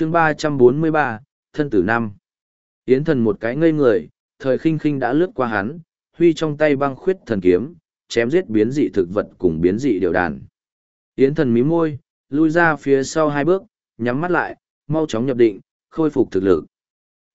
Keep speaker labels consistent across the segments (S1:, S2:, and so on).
S1: chương ba trăm bốn mươi ba, thân tử năm. Yến thần một cái ngây người, thời khinh khinh đã lướt qua hắn, huy trong tay băng khuyết thần kiếm, chém giết biến dị thực vật cùng biến dị điều đàn. Yến thần mí môi, lui ra phía sau hai bước, nhắm mắt lại, mau chóng nhập định, khôi phục thực lực.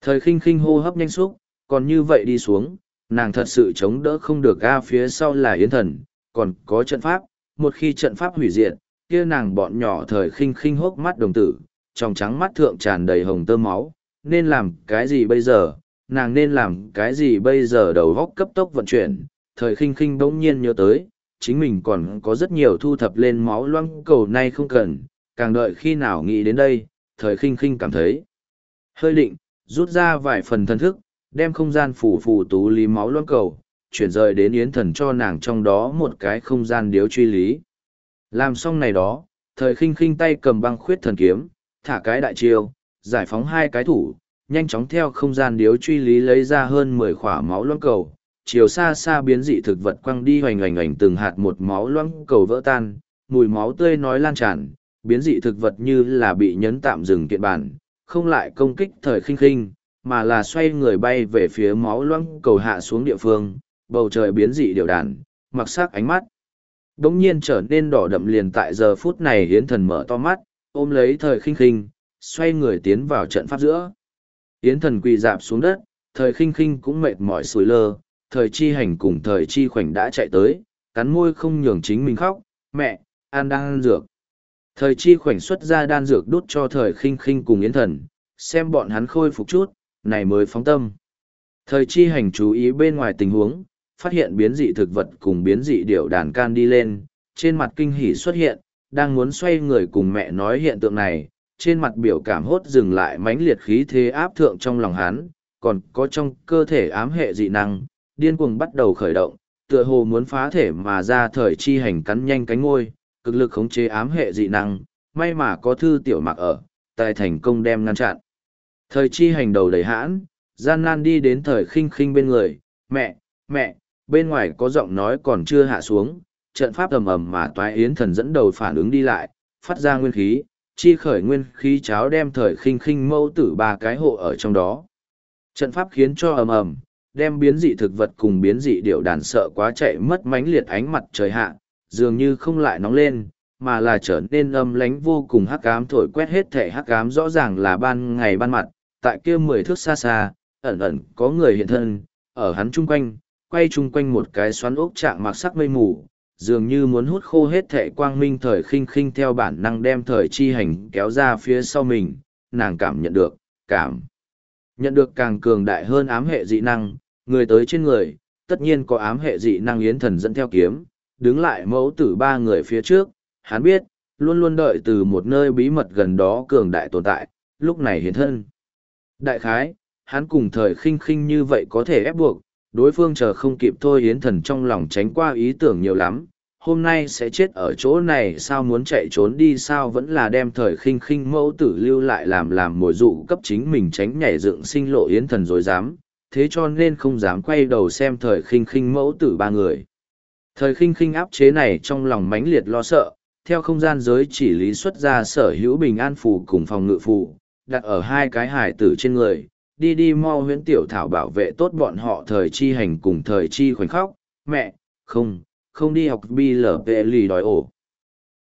S1: Thời khinh khinh hô hấp nhanh xúc, còn như vậy đi xuống, nàng thật sự chống đỡ không được ga phía sau là yến thần, còn có trận pháp, một khi trận pháp hủy diệt, kia nàng bọn nhỏ thời khinh khinh hốc mắt đồng tử trong trắng mắt thượng tràn đầy hồng tơ máu, nên làm cái gì bây giờ, nàng nên làm cái gì bây giờ? Đầu góc cấp tốc vận chuyển, thời khinh khinh bỗng nhiên nhớ tới, chính mình còn có rất nhiều thu thập lên máu loang cầu nay không cần, càng đợi khi nào nghĩ đến đây, thời khinh khinh cảm thấy. Hơi định, rút ra vài phần thân thức, đem không gian phủ phủ tú lý máu loang cầu, chuyển rời đến yến thần cho nàng trong đó một cái không gian điếu truy lý. Làm xong này đó, thời khinh khinh tay cầm băng khuyết thần kiếm, thả cái đại chiêu, giải phóng hai cái thủ, nhanh chóng theo không gian điếu truy lý lấy ra hơn mười khỏa máu loãng cầu, chiều xa xa biến dị thực vật quăng đi hoành hoành hoành từng hạt một máu loãng cầu vỡ tan, mùi máu tươi nói lan tràn, biến dị thực vật như là bị nhấn tạm dừng kiện bản, không lại công kích thời khinh khinh, mà là xoay người bay về phía máu loãng cầu hạ xuống địa phương, bầu trời biến dị điều đàn, mặc sắc ánh mắt. Đống nhiên trở nên đỏ đậm liền tại giờ phút này hiến thần mở to mắt, ôm lấy thời khinh khinh, xoay người tiến vào trận pháp giữa. Yến thần quỳ dạp xuống đất, thời khinh khinh cũng mệt mỏi sùi lơ, thời chi hành cùng thời chi khoảnh đã chạy tới, cắn môi không nhường chính mình khóc, mẹ, an đang ăn dược. Thời chi khoảnh xuất ra đan dược đút cho thời khinh khinh cùng yến thần, xem bọn hắn khôi phục chút, này mới phóng tâm. Thời chi hành chú ý bên ngoài tình huống, phát hiện biến dị thực vật cùng biến dị điệu đàn can đi lên, trên mặt kinh hỉ xuất hiện, đang muốn xoay người cùng mẹ nói hiện tượng này, trên mặt biểu cảm hốt dừng lại mãnh liệt khí thế áp thượng trong lòng hắn, còn có trong cơ thể ám hệ dị năng, điên cuồng bắt đầu khởi động, tựa hồ muốn phá thể mà ra thời chi hành cắn nhanh cánh ngôi, cực lực khống chế ám hệ dị năng, may mà có thư tiểu mặc ở, tài thành công đem ngăn chặn. Thời chi hành đầu đầy hãn, gian nan đi đến thời khinh khinh bên người, mẹ, mẹ, bên ngoài có giọng nói còn chưa hạ xuống, trận pháp ầm ầm mà toái yến thần dẫn đầu phản ứng đi lại, phát ra nguyên khí, chi khởi nguyên khí cháo đem thời khinh khinh mâu tử ba cái hộ ở trong đó. Trận pháp khiến cho ầm ầm, đem biến dị thực vật cùng biến dị điệu đàn sợ quá chạy mất mánh liệt ánh mặt trời hạ, dường như không lại nóng lên, mà là trở nên âm lánh vô cùng hắc ám thổi quét hết thể hắc ám rõ ràng là ban ngày ban mặt, tại kia mười thước xa xa, ẩn ẩn có người hiện thân, ở hắn chung quanh, quay chung quanh một cái xoắn ốc trạng mặc sắc mây mù, dường như muốn hút khô hết thệ quang minh thời khinh khinh theo bản năng đem thời chi hành kéo ra phía sau mình, nàng cảm nhận được, cảm nhận được càng cường đại hơn ám hệ dị năng, người tới trên người, tất nhiên có ám hệ dị năng yến thần dẫn theo kiếm, đứng lại mẫu tử ba người phía trước, hắn biết, luôn luôn đợi từ một nơi bí mật gần đó cường đại tồn tại, lúc này hiến thân. Đại khái, hắn cùng thời khinh khinh như vậy có thể ép buộc, đối phương chờ không kịp thôi yến thần trong lòng tránh qua ý tưởng nhiều lắm. Hôm nay sẽ chết ở chỗ này, sao muốn chạy trốn đi, sao vẫn là đem thời khinh khinh mẫu tử lưu lại làm làm mồi dụ cấp chính mình tránh nhảy dựng sinh lộ yến thần rồi dám. Thế cho nên không dám quay đầu xem thời khinh khinh mẫu tử ba người. Thời khinh khinh áp chế này trong lòng mãnh liệt lo sợ. Theo không gian giới chỉ lý xuất ra sở hữu bình an phù cùng phòng ngự phù, đặt ở hai cái hải tử trên người đi đi mau huyễn tiểu thảo bảo vệ tốt bọn họ thời chi hành cùng thời chi khoảnh khóc, mẹ, không, không đi học bi lở vệ lì đòi ổ.